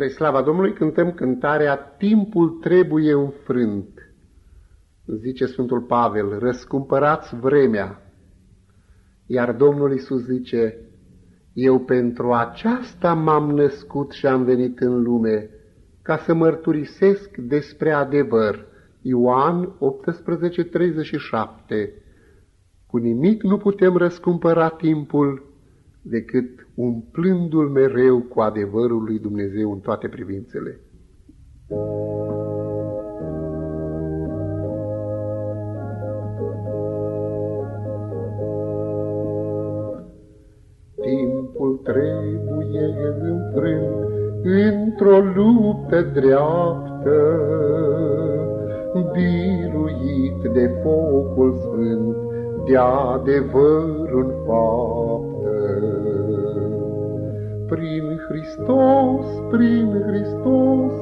Spre slava Domnului cântăm cântarea Timpul trebuie înfrânt. Zice Sfântul Pavel, răscumpărați vremea. Iar Domnul Iisus zice, Eu pentru aceasta m-am născut și am venit în lume, ca să mărturisesc despre adevăr. Ioan 18:37 Cu nimic nu putem răscumpăra timpul, decât umplându-l mereu cu adevărul lui Dumnezeu în toate privințele. Timpul trebuie înfrânt într-o luptă dreaptă, biruit de focul sfânt, de adevăr în fapt prin Hristos, prin Hristos,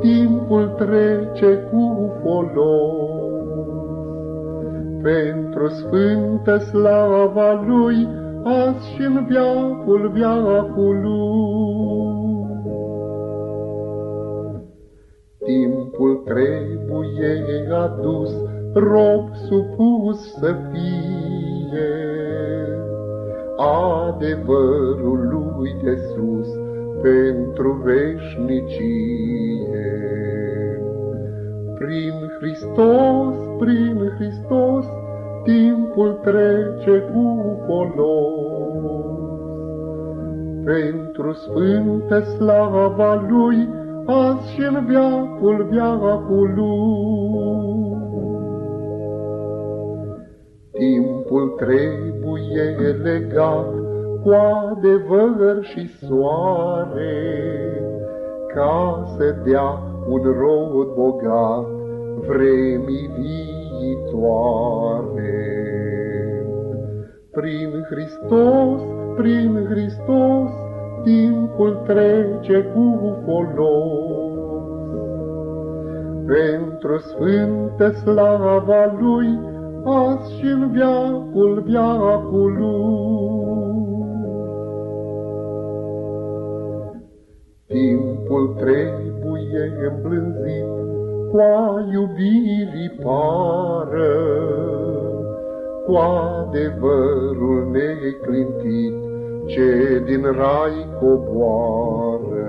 timpul trece cu folos. Pentru sfântă slava Lui, azi și în viacul viacului. Timpul trebuie adus, rob supus să fie, adevărul lui de sus pentru veșnicie. Prin Hristos, prin Hristos, timpul trece cu folos. Pentru sfântă slava Lui, azi și în viacul trebuie legat cu adevăr și soare, ca să dea un rod bogat vremii viitoare. Prin Hristos, prin Hristos, timpul trece cu folos. Pentru sfântă slava Lui, azi și în viacul viacului. Timpul trebuie îmblânzit cu a iubirii pară, cu adevărul neclintit ce din rai coboară.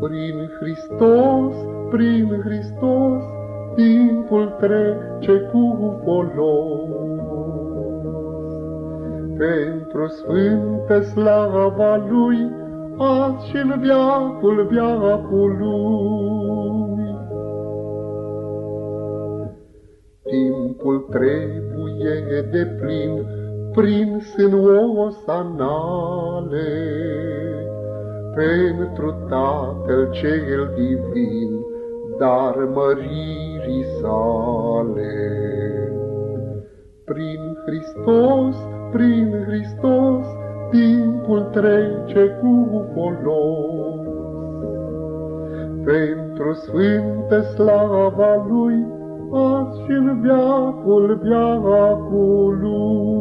Prin Hristos, prin Hristos, timpul trece cu folos. Pentru sfântă slava Lui, azi și în viacul viacului. Timpul trebuie de plin, prins în osanale, pentru Tatăl cel divin, dar măririi sale. Prin Hristos, prin Hristos, timpul trece cu folos. Pentru sfântă slava Lui, azi și în viacul viacului.